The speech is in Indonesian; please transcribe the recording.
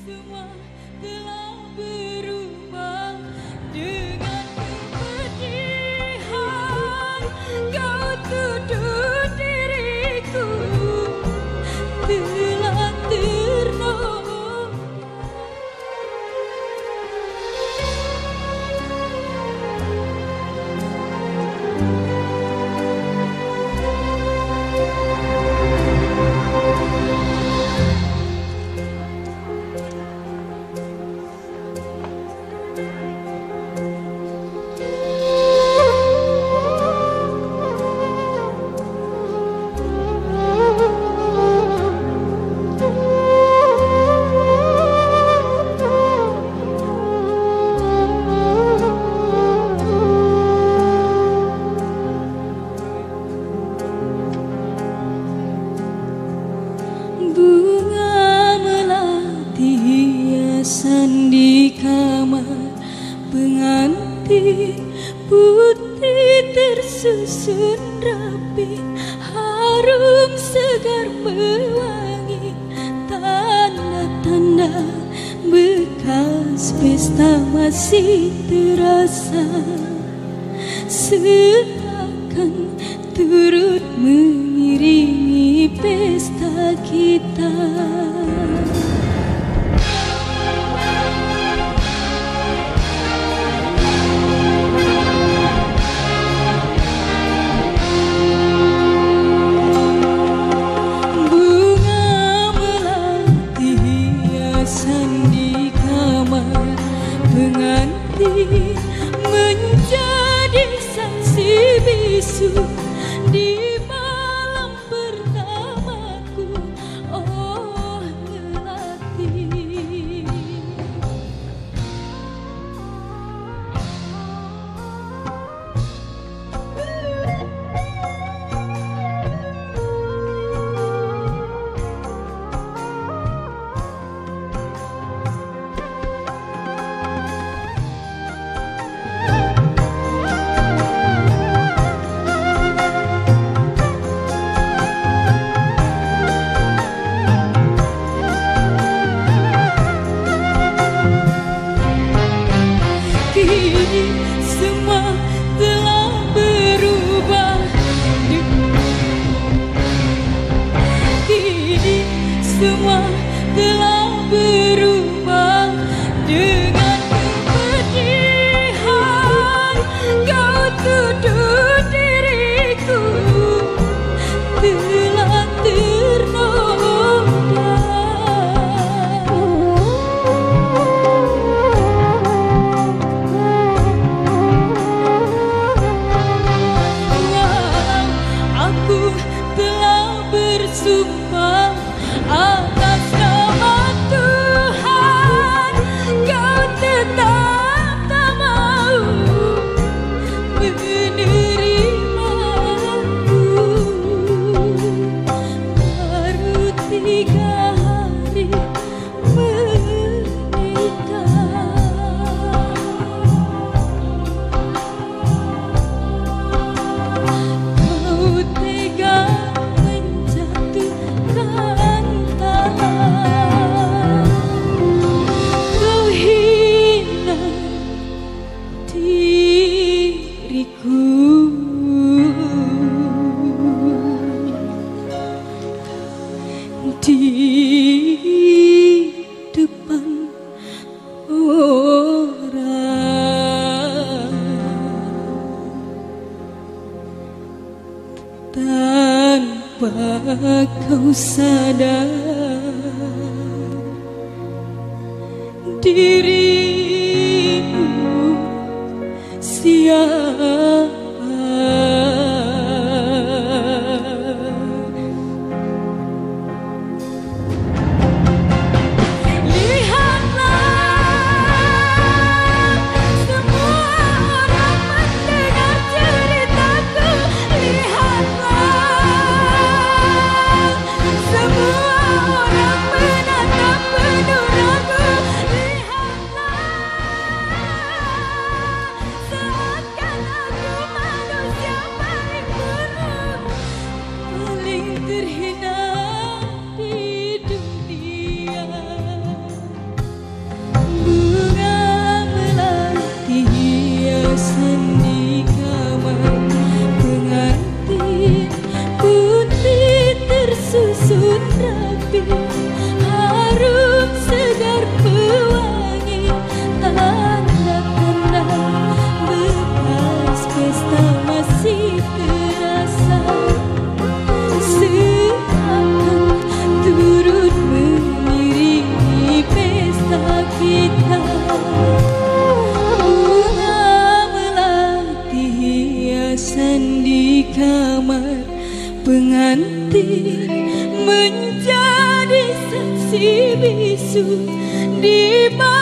semua telah pengantin putih tersusun rapi harum segar mewangi tanda-tanda bekas pesta masih terasa seakan turut mengiringi pesta kita. Ah. Apa kau sadar dirimu siapa? Hiasan di kamar pengantin Bisu di mana